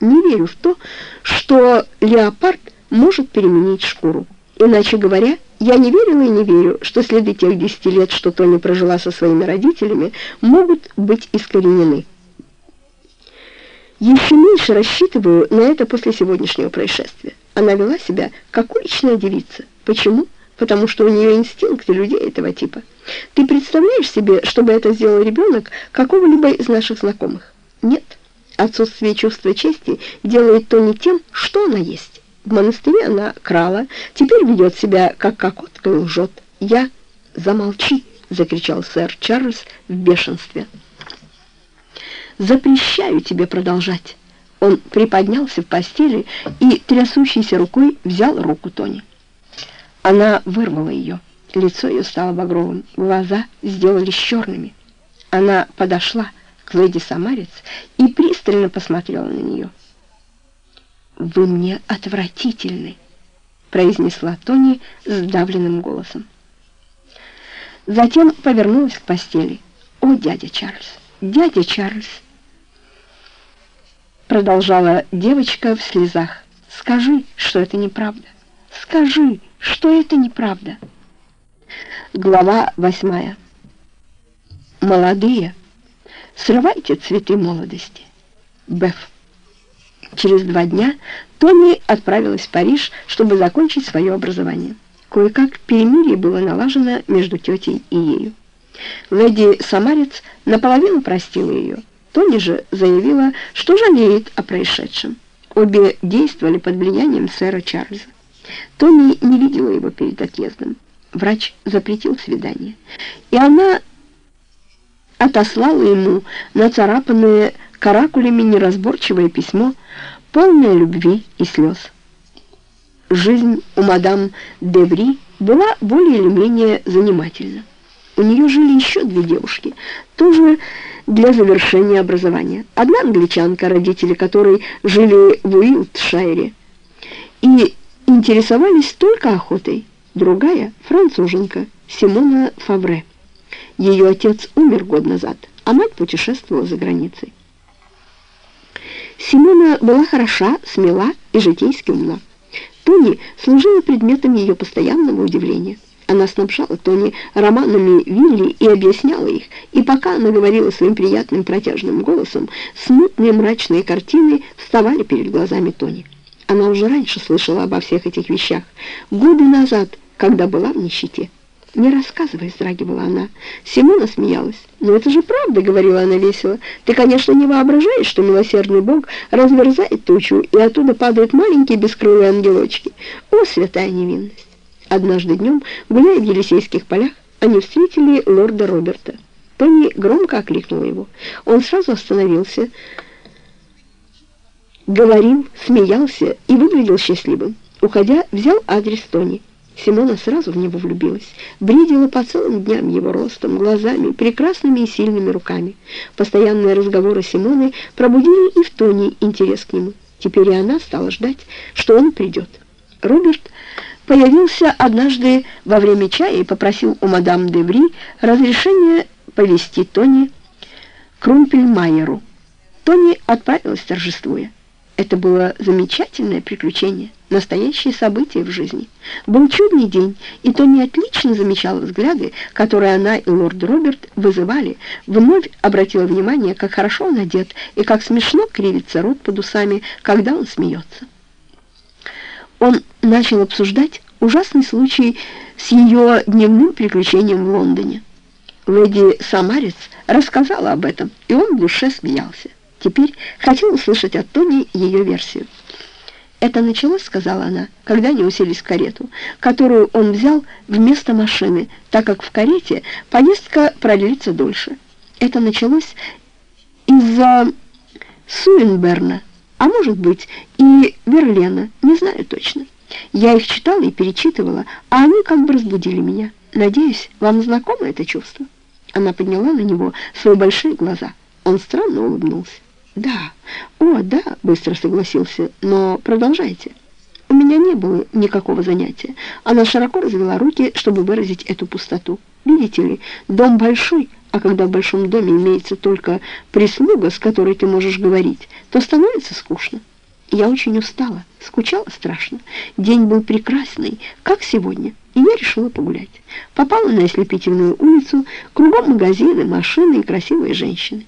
Не верю в то, что леопард может переменить шкуру. Иначе говоря, я не верила и не верю, что следы тех десяти лет, что Тони прожила со своими родителями, могут быть искоренены. Еще меньше рассчитываю на это после сегодняшнего происшествия. Она вела себя как уличная девица. Почему? Потому что у нее инстинкты людей этого типа. Ты представляешь себе, чтобы это сделал ребенок какого-либо из наших знакомых? Нет. Отсутствие чувства чести делает Тони тем, что она есть. В монастыре она крала, теперь ведет себя как кокотка и лжет. Я... «Замолчи!» — закричал сэр Чарльз в бешенстве. «Запрещаю тебе продолжать!» Он приподнялся в постели и трясущейся рукой взял руку Тони. Она вырвала ее. Лицо ее стало багровым, глаза сделались черными. Она подошла к леди Самарец и пристально посмотрела на нее. «Вы мне отвратительны», — произнесла Тони сдавленным голосом. Затем повернулась к постели. «О, дядя Чарльз! Дядя Чарльз!» Продолжала девочка в слезах. «Скажи, что это неправда! Скажи, что это неправда!» Глава восьмая. «Молодые, срывайте цветы молодости!» Беф. Через два дня Тони отправилась в Париж, чтобы закончить свое образование. Кое-как перемирие было налажено между тетей и ею. Леди Самарец наполовину простила ее. Тони же заявила, что жалеет о происшедшем. Обе действовали под влиянием сэра Чарльза. Тони не видела его перед отъездом. Врач запретил свидание. И она отослала ему нацарапанное каракулями неразборчивое письмо, полное любви и слез. Жизнь у мадам Деври была более или менее занимательна. У нее жили еще две девушки, тоже для завершения образования. Одна англичанка, родители которой жили в Уилтшайре и интересовались только охотой. Другая — француженка Симона Фавре. Ее отец умер год назад, а мать путешествовала за границей. Симона была хороша, смела и житейски умна. Тони служила предметом ее постоянного удивления. Она снабжала Тони романами Вилли и объясняла их, и пока она говорила своим приятным протяжным голосом, смутные мрачные картины вставали перед глазами Тони. Она уже раньше слышала обо всех этих вещах, годы назад, когда была в нищете. «Не рассказывай», — вздрагивала она. Симона смеялась. «Но это же правда», — говорила она весело. «Ты, конечно, не воображаешь, что милосердный Бог размерзает тучу, и оттуда падают маленькие бескрылые ангелочки. О, святая невинность!» Однажды днем, гуляя в Елисейских полях, они встретили лорда Роберта. Тони громко окликнула его. Он сразу остановился, говорил, смеялся и выглядел счастливым. Уходя, взял адрес Тони. Симона сразу в него влюбилась, бредила по целым дням его ростом, глазами, прекрасными и сильными руками. Постоянные разговоры Симоны пробудили и в Тони интерес к нему. Теперь и она стала ждать, что он придет. Роберт появился однажды во время чая и попросил у мадам Деври разрешения повести Тони к Румпельмайеру. Тони отправилась торжествуя. Это было замечательное приключение, настоящее событие в жизни. Был чудный день, и Тони отлично замечала взгляды, которые она и лорд Роберт вызывали, вновь обратила внимание, как хорошо он одет и как смешно кривится рот под усами, когда он смеется. Он начал обсуждать ужасный случай с ее дневным приключением в Лондоне. Леди Самарец рассказала об этом, и он в душе смеялся. Теперь хотел услышать от Тони ее версию. «Это началось, — сказала она, — когда они уселись в карету, которую он взял вместо машины, так как в карете поездка продлится дольше. Это началось из-за Суинберна, а может быть и Верлена, не знаю точно. Я их читала и перечитывала, а они как бы разбудили меня. Надеюсь, вам знакомо это чувство?» Она подняла на него свои большие глаза. Он странно улыбнулся. «Да, о, да», — быстро согласился, — «но продолжайте». «У меня не было никакого занятия». Она широко развела руки, чтобы выразить эту пустоту. «Видите ли, дом большой, А когда в большом доме имеется только прислуга, с которой ты можешь говорить, то становится скучно. Я очень устала, скучала страшно. День был прекрасный, как сегодня, и я решила погулять. Попала на ослепительную улицу, кругом магазины, машины и красивые женщины.